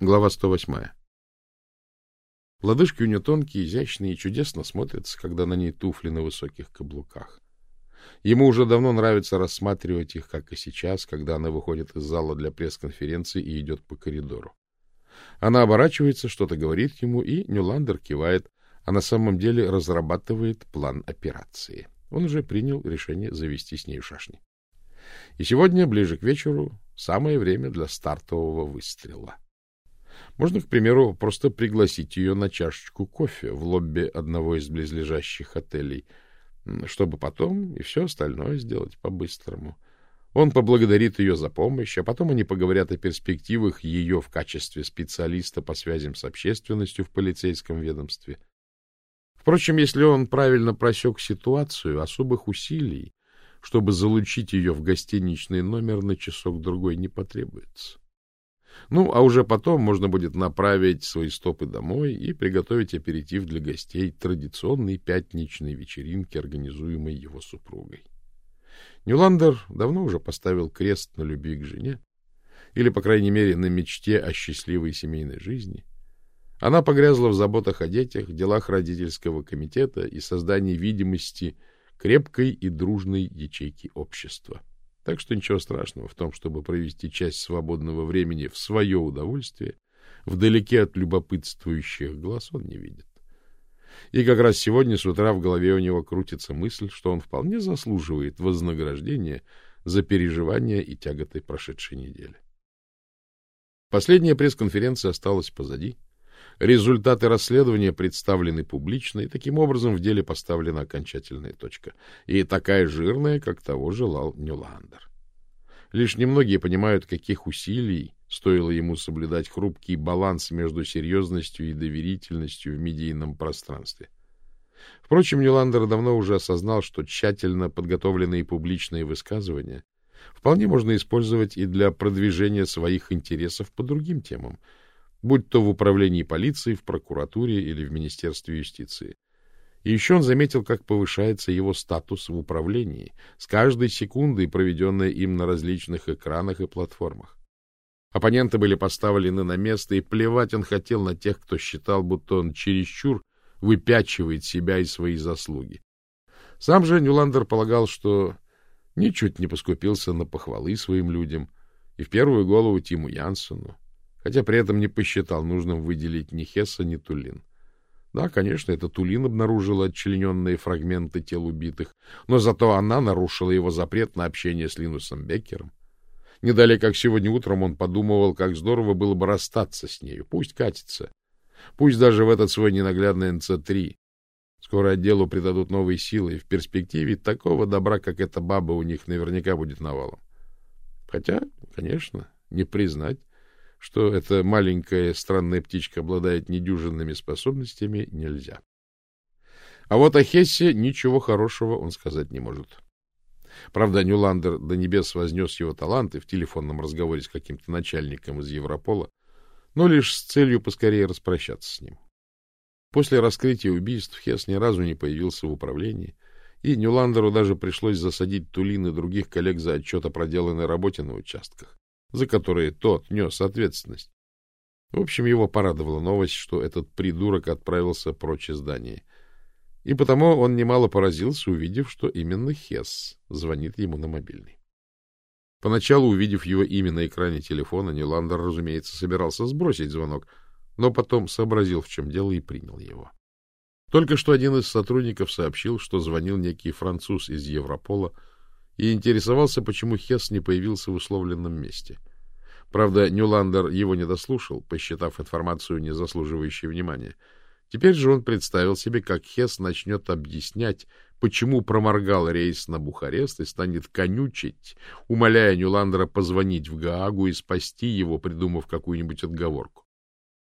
Глава 108. Лодыжки у нее тонкие, изящные и чудесно смотрятся, когда на ней туфли на высоких каблуках. Ему уже давно нравится рассматривать их, как и сейчас, когда она выходит из зала для пресс-конференции и идет по коридору. Она оборачивается, что-то говорит ему, и Нюландер кивает, а на самом деле разрабатывает план операции. Он уже принял решение завести с ней шашни. И сегодня, ближе к вечеру, самое время для стартового выстрела. Можно, к примеру, просто пригласить ее на чашечку кофе в лобби одного из близлежащих отелей, чтобы потом и все остальное сделать по-быстрому. Он поблагодарит ее за помощь, а потом они поговорят о перспективах ее в качестве специалиста по связям с общественностью в полицейском ведомстве. Впрочем, если он правильно просек ситуацию, особых усилий, чтобы залучить ее в гостиничный номер на часок-другой не потребуется. Ну, а уже потом можно будет направить свои стопы домой и приготовить аперитив для гостей традиционной пятничной вечеринки, организуемой его супругой. Нюландер давно уже поставил крест на любви к жене, или, по крайней мере, на мечте о счастливой семейной жизни. Она погрязла в заботах о детях, делах родительского комитета и создании видимости крепкой и дружной ячейки общества. Так что ничего страшного в том, чтобы провести часть свободного времени в свое удовольствие, вдалеке от любопытствующих глаз он не видит. И как раз сегодня с утра в голове у него крутится мысль, что он вполне заслуживает вознаграждения за переживания и тяготы прошедшей недели. Последняя пресс-конференция осталась позади, Результаты расследования представлены публично, и таким образом в деле поставлена окончательная точка. И такая жирная, как того желал Нюландер. Лишь немногие понимают, каких усилий стоило ему соблюдать хрупкий баланс между серьезностью и доверительностью в медийном пространстве. Впрочем, Нюландер давно уже осознал, что тщательно подготовленные публичные высказывания вполне можно использовать и для продвижения своих интересов по другим темам — будь то в управлении полиции, в прокуратуре или в Министерстве юстиции. И еще он заметил, как повышается его статус в управлении с каждой секундой, проведенной им на различных экранах и платформах. Оппоненты были поставлены на место, и плевать он хотел на тех, кто считал, будто он чересчур выпячивает себя и свои заслуги. Сам же Нюландер полагал, что ничуть не поскупился на похвалы своим людям, и в первую голову Тиму Янсену, хотя при этом не посчитал нужным выделить ни Хесса, ни Тулин. Да, конечно, это Тулин обнаружила отчлененные фрагменты тел убитых, но зато она нарушила его запрет на общение с Линусом Беккером. Не далее, как сегодня утром, он подумывал, как здорово было бы расстаться с нею. Пусть катится. Пусть даже в этот свой ненаглядный НЦ-3. Скоро отделу придадут новые силы, и в перспективе такого добра, как эта баба, у них наверняка будет навалом. Хотя, конечно, не признать, что эта маленькая странная птичка обладает недюжинными способностями, нельзя. А вот о Хессе ничего хорошего он сказать не может. Правда, Нюландер до небес вознес его таланты в телефонном разговоре с каким-то начальником из Европола, но лишь с целью поскорее распрощаться с ним. После раскрытия убийств Хесс ни разу не появился в управлении, и Нюландеру даже пришлось засадить Тулин и других коллег за отчет о проделанной работе на участках за которые тот нес ответственность. В общем, его порадовала новость, что этот придурок отправился прочь из здания. И потому он немало поразился, увидев, что именно Хесс звонит ему на мобильный. Поначалу, увидев его имя на экране телефона, Ниландер, разумеется, собирался сбросить звонок, но потом сообразил, в чем дело, и принял его. Только что один из сотрудников сообщил, что звонил некий француз из Европола, и интересовался, почему Хесс не появился в условленном месте. Правда, Нюландер его не дослушал, посчитав информацию не заслуживающей внимания. Теперь же он представил себе, как Хесс начнет объяснять, почему проморгал рейс на Бухарест и станет конючить, умоляя Нюландера позвонить в Гаагу и спасти его, придумав какую-нибудь отговорку.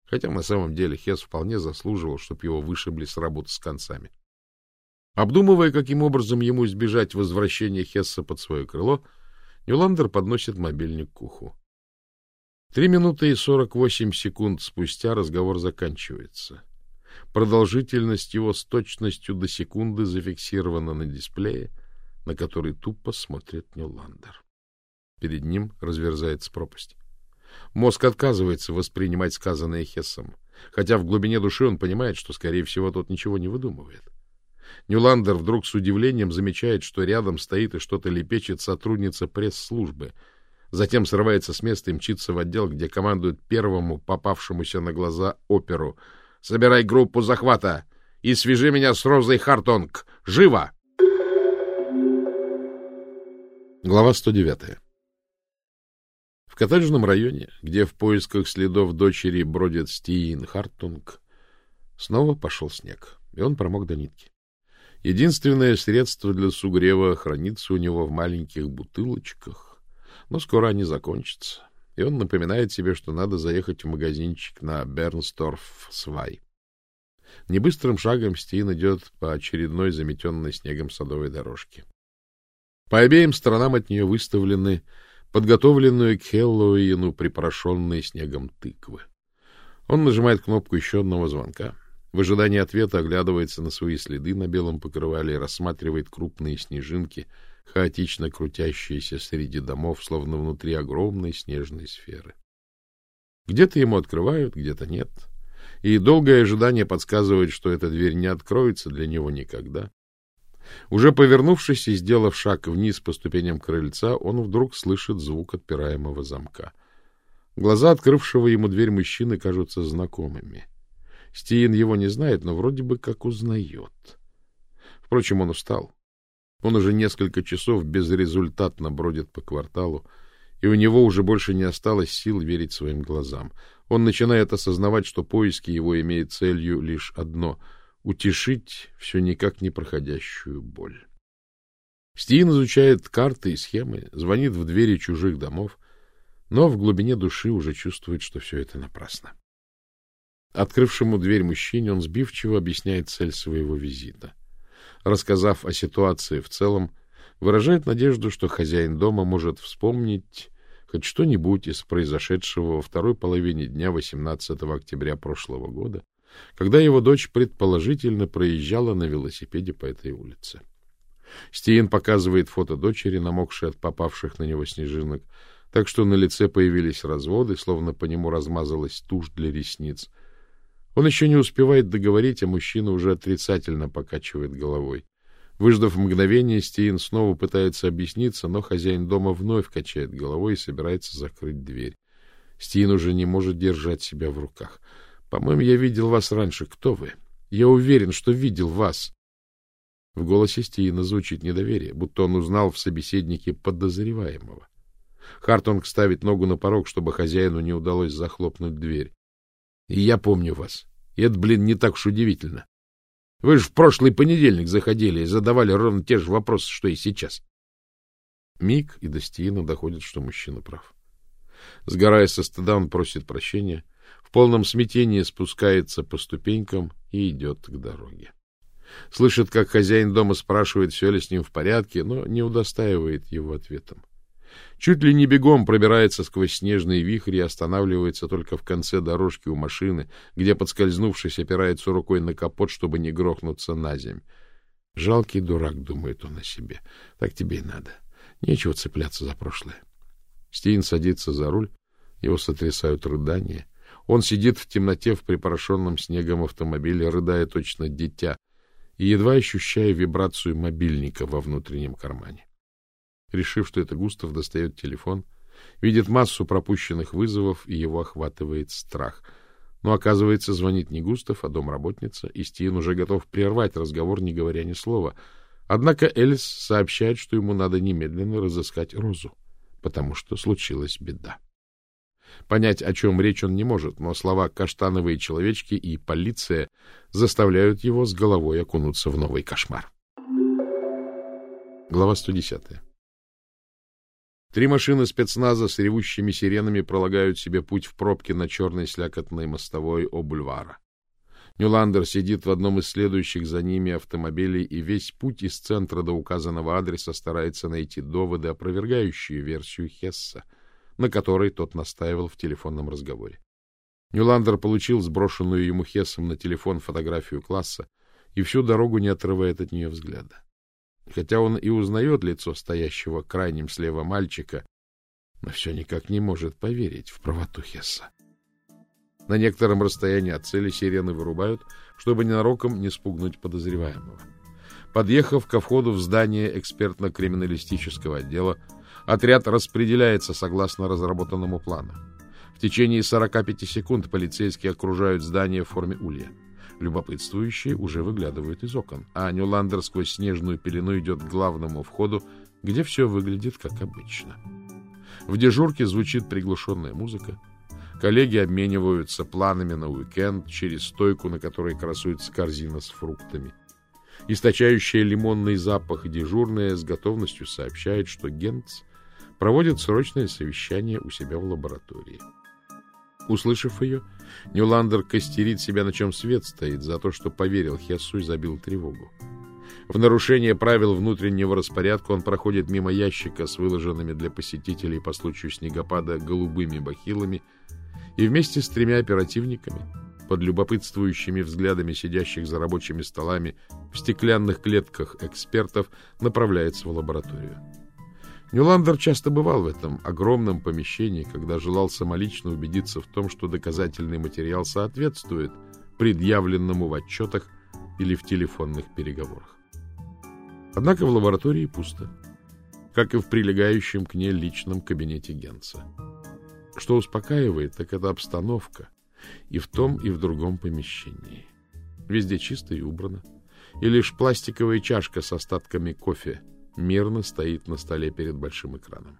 Хотя на самом деле Хесс вполне заслуживал, чтобы его вышибли с работы с концами. Обдумывая, каким образом ему избежать возвращения Хесса под свое крыло, Нюландер подносит мобильник к уху. Три минуты и сорок восемь секунд спустя разговор заканчивается. Продолжительность его с точностью до секунды зафиксирована на дисплее, на который тупо смотрит Нюландер. Перед ним разверзается пропасть. Мозг отказывается воспринимать сказанное Хессом, хотя в глубине души он понимает, что, скорее всего, тот ничего не выдумывает. Нюландер вдруг с удивлением замечает, что рядом стоит и что-то лепечет сотрудница пресс-службы. Затем срывается с места и мчится в отдел, где командует первому попавшемуся на глаза оперу. «Собирай группу захвата и свяжи меня с Розой Хартонг! Живо!» Глава 109 В коттеджном районе, где в поисках следов дочери бродит Стиин Хартунг, снова пошел снег, и он промок до нитки. Единственное средство для сугрева хранится у него в маленьких бутылочках, но скоро они закончатся, и он напоминает себе, что надо заехать в магазинчик на Бернсторф-Свай. Небыстрым шагом Стин идет по очередной заметенной снегом садовой дорожке. По обеим сторонам от нее выставлены подготовленную к Хэллоуину припорошенные снегом тыквы. Он нажимает кнопку еще одного звонка — в ожидании ответа оглядывается на свои следы на белом покрывале и рассматривает крупные снежинки, хаотично крутящиеся среди домов, словно внутри огромной снежной сферы. Где-то ему открывают, где-то нет. И долгое ожидание подсказывает, что эта дверь не откроется для него никогда. Уже повернувшись и сделав шаг вниз по ступеням крыльца, он вдруг слышит звук отпираемого замка. Глаза открывшего ему дверь мужчины кажутся знакомыми — Стиин его не знает, но вроде бы как узнает. Впрочем, он устал. Он уже несколько часов безрезультатно бродит по кварталу, и у него уже больше не осталось сил верить своим глазам. Он начинает осознавать, что поиски его имеют целью лишь одно — утешить все никак не проходящую боль. Стиин изучает карты и схемы, звонит в двери чужих домов, но в глубине души уже чувствует, что все это напрасно. Открывшему дверь мужчине он сбивчиво объясняет цель своего визита. Рассказав о ситуации в целом, выражает надежду, что хозяин дома может вспомнить хоть что-нибудь из произошедшего во второй половине дня 18 октября прошлого года, когда его дочь предположительно проезжала на велосипеде по этой улице. Стиен показывает фото дочери, намокшей от попавших на него снежинок, так что на лице появились разводы, словно по нему размазалась тушь для ресниц, он еще не успевает договорить, а мужчина уже отрицательно покачивает головой. Выждав мгновение, Стиин снова пытается объясниться, но хозяин дома вновь качает головой и собирается закрыть дверь. Стиин уже не может держать себя в руках. По-моему, я видел вас раньше. Кто вы? Я уверен, что видел вас. В голосе Стиина звучит недоверие, будто он узнал в собеседнике подозреваемого. Хартонг ставит ногу на порог, чтобы хозяину не удалось захлопнуть дверь. И я помню вас. И это, блин, не так уж удивительно. Вы же в прошлый понедельник заходили и задавали ровно те же вопросы, что и сейчас. Миг и до Стиина доходит, что мужчина прав. Сгорая со стыда, он просит прощения, в полном смятении спускается по ступенькам и идет к дороге. Слышит, как хозяин дома спрашивает, все ли с ним в порядке, но не удостаивает его ответом. Чуть ли не бегом пробирается сквозь снежные вихри и останавливается только в конце дорожки у машины, где, подскользнувшись, опирается рукой на капот, чтобы не грохнуться на земь. Жалкий дурак, думает он о себе. Так тебе и надо. Нечего цепляться за прошлое. Стейн садится за руль, его сотрясают рыдания. Он сидит в темноте в припорошенном снегом автомобиле, рыдая точно дитя, и едва ощущая вибрацию мобильника во внутреннем кармане. Решив, что это Густав, достает телефон, видит массу пропущенных вызовов, и его охватывает страх. Но, оказывается, звонит не Густав, а домработница, и Стиен уже готов прервать разговор, не говоря ни слова. Однако Элис сообщает, что ему надо немедленно разыскать Розу, потому что случилась беда. Понять, о чем речь он не может, но слова «каштановые человечки» и «полиция» заставляют его с головой окунуться в новый кошмар. Глава 110. Три машины спецназа с ревущими сиренами пролагают себе путь в пробке на черной слякотной мостовой о бульвара. Нюландер сидит в одном из следующих за ними автомобилей и весь путь из центра до указанного адреса старается найти доводы, опровергающие версию Хесса, на которой тот настаивал в телефонном разговоре. Нюландер получил сброшенную ему Хессом на телефон фотографию класса и всю дорогу не отрывает от нее взгляда. Хотя он и узнает лицо стоящего крайним слева мальчика, но все никак не может поверить в правоту Хесса. На некотором расстоянии от цели сирены вырубают, чтобы ненароком не спугнуть подозреваемого. Подъехав ко входу в здание экспертно-криминалистического отдела, отряд распределяется согласно разработанному плану. В течение 45 секунд полицейские окружают здание в форме улья. Любопытствующие уже выглядывают из окон, а Нюландер сквозь снежную пелену идет к главному входу, где все выглядит как обычно. В дежурке звучит приглушенная музыка. Коллеги обмениваются планами на уикенд через стойку, на которой красуется корзина с фруктами. Источающая лимонный запах дежурная с готовностью сообщает, что Гентц проводит срочное совещание у себя в лаборатории. Услышав ее, Нюландер костерит себя, на чем свет стоит, за то, что поверил Хессу и забил тревогу. В нарушение правил внутреннего распорядка он проходит мимо ящика с выложенными для посетителей по случаю снегопада голубыми бахилами и вместе с тремя оперативниками, под любопытствующими взглядами сидящих за рабочими столами в стеклянных клетках экспертов, направляется в лабораторию. Нюландер часто бывал в этом огромном помещении, когда желал самолично убедиться в том, что доказательный материал соответствует предъявленному в отчетах или в телефонных переговорах. Однако в лаборатории пусто, как и в прилегающем к ней личном кабинете Генца. Что успокаивает, так это обстановка и в том, и в другом помещении. Везде чисто и убрано, и лишь пластиковая чашка с остатками кофе – мирно стоит на столе перед большим экраном.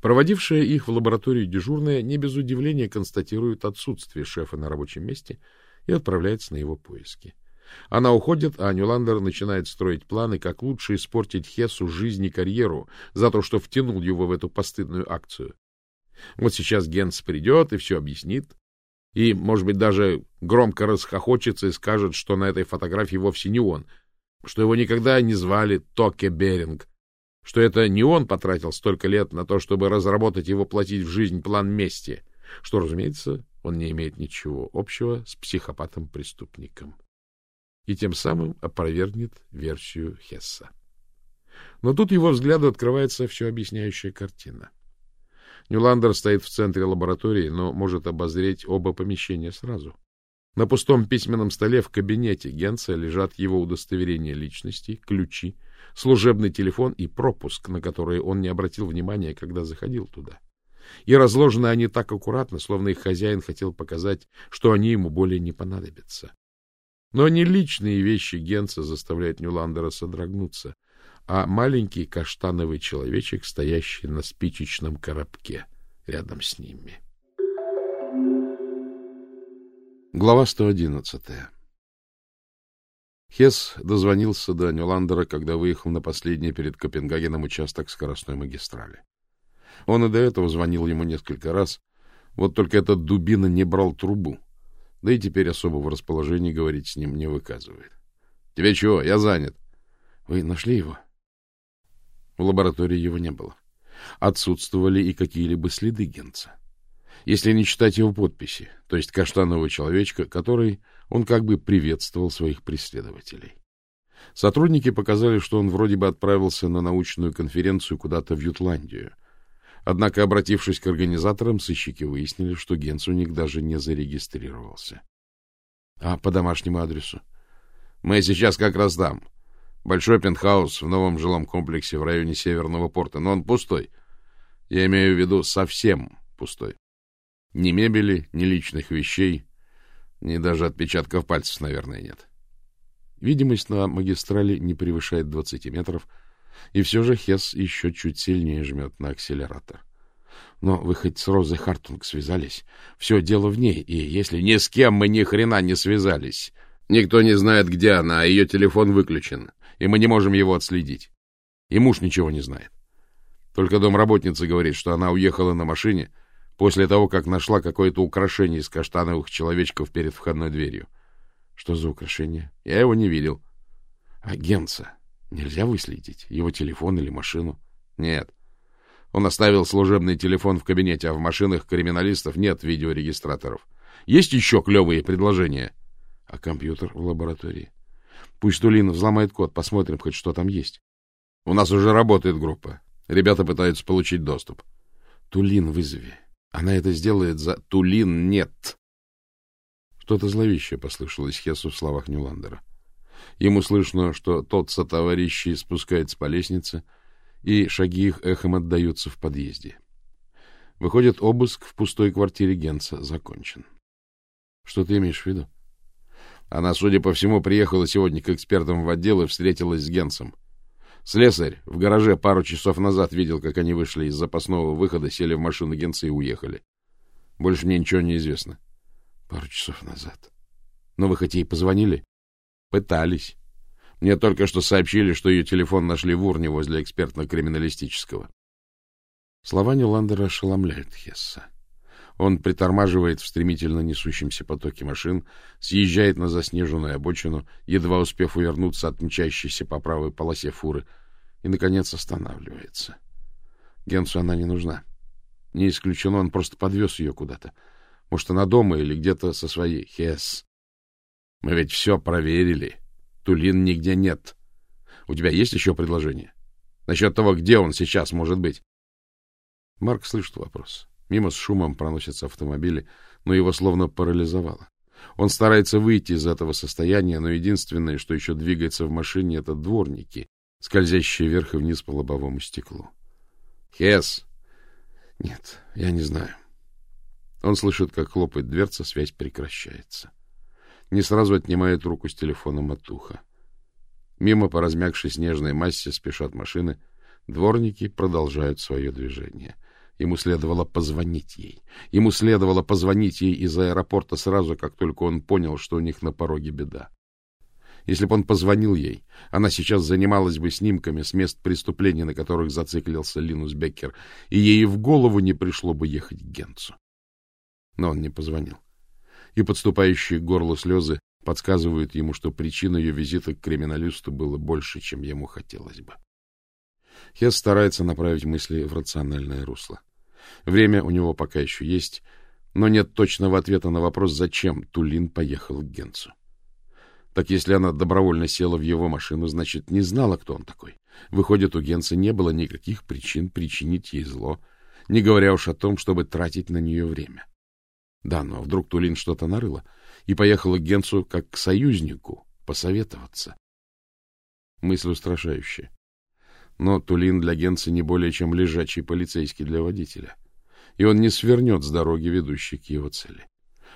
Проводившая их в лабораторию дежурная не без удивления констатирует отсутствие шефа на рабочем месте и отправляется на его поиски. Она уходит, а Нюландер начинает строить планы, как лучше испортить Хессу жизнь и карьеру за то, что втянул его в эту постыдную акцию. Вот сейчас Генс придет и все объяснит, и, может быть, даже громко расхохочется и скажет, что на этой фотографии вовсе не он, что его никогда не звали Токе Беринг, что это не он потратил столько лет на то, чтобы разработать и воплотить в жизнь план мести, что, разумеется, он не имеет ничего общего с психопатом-преступником. И тем самым опровергнет версию Хесса. Но тут его взгляду открывается все объясняющая картина. Нюландер стоит в центре лаборатории, но может обозреть оба помещения сразу. На пустом письменном столе в кабинете Генца лежат его удостоверения личности, ключи, служебный телефон и пропуск, на который он не обратил внимания, когда заходил туда. И разложены они так аккуратно, словно их хозяин хотел показать, что они ему более не понадобятся. Но не личные вещи Генца заставляют Нюландера содрогнуться, а маленький каштановый человечек, стоящий на спичечном коробке рядом с ними. Глава 111. Хесс дозвонился до Нюландера, когда выехал на последний перед Копенгагеном участок скоростной магистрали. Он и до этого звонил ему несколько раз, вот только этот дубина не брал трубу, да и теперь особого расположения говорить с ним не выказывает. — Тебе чего? Я занят. — Вы нашли его? В лаборатории его не было. Отсутствовали и какие-либо следы Генца если не читать его подписи, то есть каштанового человечка, который он как бы приветствовал своих преследователей. Сотрудники показали, что он вроде бы отправился на научную конференцию куда-то в Ютландию. Однако, обратившись к организаторам, сыщики выяснили, что Генц даже не зарегистрировался. — А по домашнему адресу? — Мы сейчас как раз там. Большой пентхаус в новом жилом комплексе в районе Северного порта, но он пустой. Я имею в виду совсем пустой. Ни мебели, ни личных вещей, ни даже отпечатков пальцев, наверное, нет. Видимость на магистрали не превышает 20 метров, и все же Хесс еще чуть сильнее жмет на акселератор. Но вы хоть с Розой Хартунг связались? Все дело в ней, и если ни с кем мы ни хрена не связались, никто не знает, где она, а ее телефон выключен, и мы не можем его отследить. И муж ничего не знает. Только домработница говорит, что она уехала на машине — после того, как нашла какое-то украшение из каштановых человечков перед входной дверью. Что за украшение? Я его не видел. А Генца нельзя выследить? Его телефон или машину? Нет. Он оставил служебный телефон в кабинете, а в машинах криминалистов нет видеорегистраторов. Есть еще клевые предложения? А компьютер в лаборатории? Пусть Тулин взломает код, посмотрим хоть что там есть. У нас уже работает группа. Ребята пытаются получить доступ. Тулин вызови. Она это сделает за... Тулин нет! Что-то зловещее послышалось Хесу в словах Нюландера. Ему слышно, что тот со товарищей спускается по лестнице, и шаги их эхом отдаются в подъезде. Выходит, обыск в пустой квартире Генца закончен. Что ты имеешь в виду? Она, судя по всему, приехала сегодня к экспертам в отдел и встретилась с Генцем. Слесарь в гараже пару часов назад видел, как они вышли из запасного выхода, сели в машину Генца и уехали. Больше мне ничего не известно. Пару часов назад. Но вы хоть ей позвонили? Пытались. Мне только что сообщили, что ее телефон нашли в урне возле экспертно-криминалистического. Слова Ниландера ошеломляют Хесса. Он притормаживает в стремительно несущемся потоке машин, съезжает на заснеженную обочину, едва успев увернуться от мчащейся по правой полосе фуры, и, наконец, останавливается. Генсу она не нужна. Не исключено, он просто подвез ее куда-то. Может, она дома или где-то со своей. Хес. Мы ведь все проверили. Тулин нигде нет. У тебя есть еще предложение? Насчет того, где он сейчас может быть? Марк слышит вопрос. Мимо с шумом проносятся автомобили, но его словно парализовало. Он старается выйти из этого состояния, но единственное, что еще двигается в машине, это дворники, скользящие вверх и вниз по лобовому стеклу. «Хес!» «Нет, я не знаю». Он слышит, как хлопает дверца, связь прекращается. Не сразу отнимает руку с телефоном от уха. Мимо по размягшей снежной массе спешат машины. Дворники продолжают свое движение — Ему следовало позвонить ей. Ему следовало позвонить ей из аэропорта сразу, как только он понял, что у них на пороге беда. Если бы он позвонил ей, она сейчас занималась бы снимками с мест преступления, на которых зациклился Линус Беккер, и ей в голову не пришло бы ехать к Генцу. Но он не позвонил. И подступающие к горлу слезы подсказывают ему, что причина ее визита к криминалисту было больше, чем ему хотелось бы. Хесс старается направить мысли в рациональное русло. Время у него пока еще есть, но нет точного ответа на вопрос, зачем Тулин поехал к Генцу. Так если она добровольно села в его машину, значит, не знала, кто он такой. Выходит, у Генца не было никаких причин причинить ей зло, не говоря уж о том, чтобы тратить на нее время. Да, но вдруг Тулин что-то нарыла и поехала к Генцу как к союзнику посоветоваться. Мысль устрашающая. Но Тулин для Генца не более чем лежачий полицейский для водителя. И он не свернет с дороги, ведущей к его цели.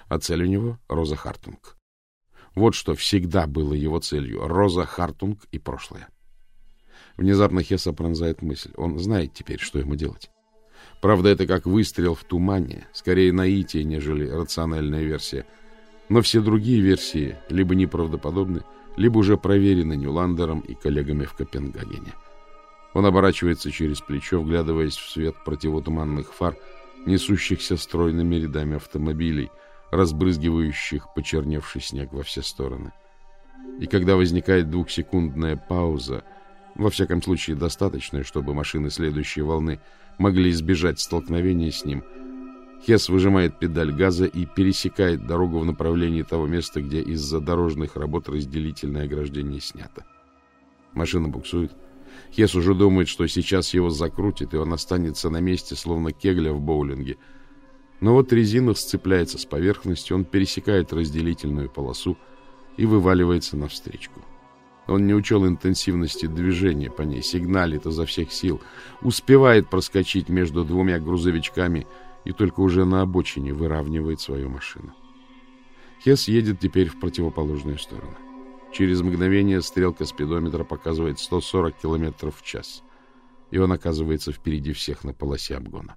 А цель у него — Роза Хартунг. Вот что всегда было его целью — Роза Хартунг и прошлое. Внезапно Хесса пронзает мысль. Он знает теперь, что ему делать. Правда, это как выстрел в тумане, скорее наитие, нежели рациональная версия. Но все другие версии либо неправдоподобны, либо уже проверены Нюландером и коллегами в Копенгагене. Он оборачивается через плечо, вглядываясь в свет противотуманных фар, несущихся стройными рядами автомобилей, разбрызгивающих почерневший снег во все стороны. И когда возникает двухсекундная пауза, во всяком случае достаточная, чтобы машины следующей волны могли избежать столкновения с ним, Хес выжимает педаль газа и пересекает дорогу в направлении того места, где из-за дорожных работ разделительное ограждение снято. Машина буксует, Хес уже думает, что сейчас его закрутит, и он останется на месте, словно кегля в боулинге. Но вот резина сцепляется с поверхностью, он пересекает разделительную полосу и вываливается навстречку. Он не учел интенсивности движения по ней, сигналит изо всех сил, успевает проскочить между двумя грузовичками и только уже на обочине выравнивает свою машину. Хес едет теперь в противоположную сторону. Через мгновение стрелка спидометра показывает 140 км в час, и он оказывается впереди всех на полосе обгона.